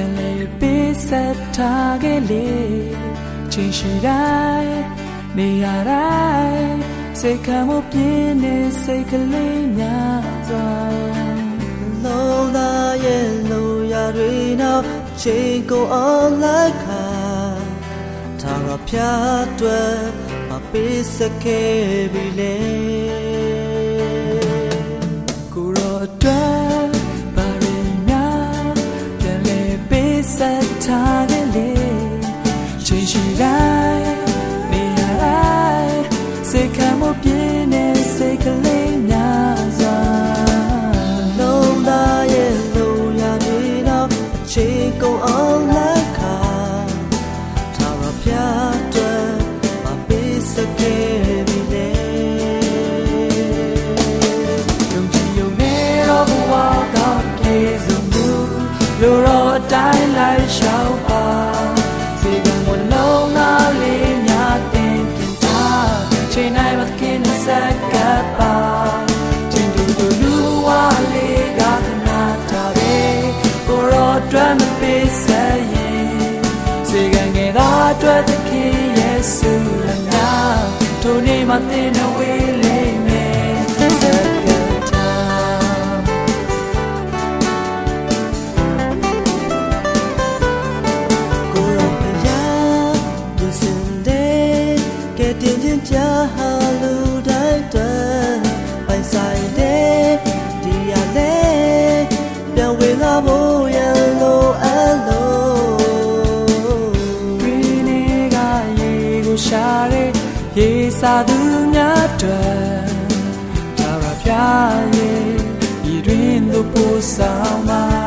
ပြန်လဲပေးဆက်ထားခဲ့လေချင်းရှိတိုင်းနေရတိုင်းစိတ်ခံမှုပြင်းနေစိတ်ကလေးများစွာလုံးသားရဲ့လိုရာတွေနောက်ချိန်ကိုအောင်လိုက်ခါသာရဖျားတွေမပေးစခဲ့ပြီလေကိုရောအတွ စိတ်ခံမှုပြင်းနေစိတ်ကလေး အတွက်မပေးဆက်ရင်စေကံငယ်သားအတွက်သခင်ယေရှုလည်းများထိုနေ့မှသင်တော်ဝေး ရှာတဲ့ရေစာသူများတွေ့ဒါရပြရေဤတွင်သို့ပို့ဆောင်မှာ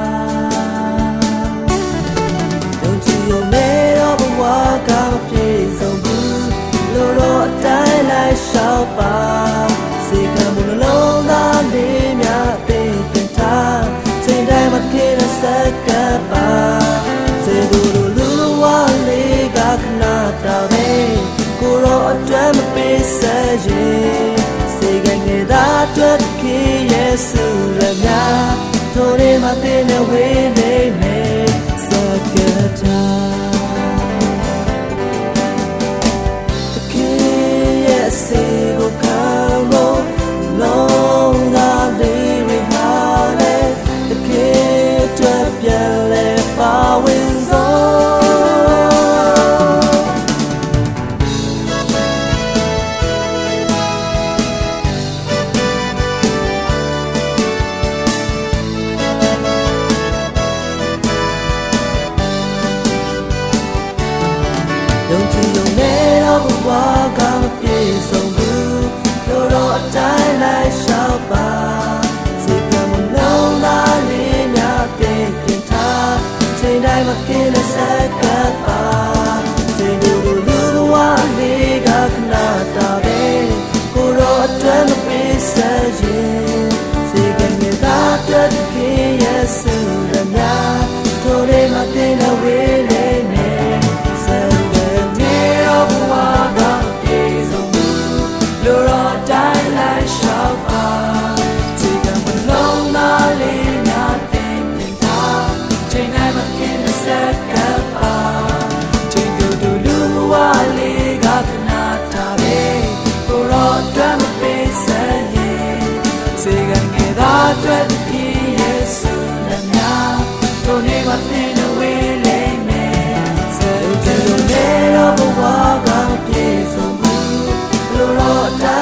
ယေစုရမြထိုးရမတဲ့ဝေးနေ ယုံကြည်ယုံနေတော့ဘဝကမပြေဆုံးဘူးတို့တော့အတိုင်းလိုက်ရှောက်ပါစိတ်ကမလုံးသားလေးများပြင်ပြင်ထားချိန်တိုင်းမကင်းတဲ့စက္ကပ်ပါချိန်တို့လူလူဝါလေးကခနာတာပဲကိုရောအတွက်မပေးစရင်စိတ်ကငယ်သားအတွက်ခင်ရဲ့ဆူရမြတို့လေးမတင်တဲ့ဝေး Lord.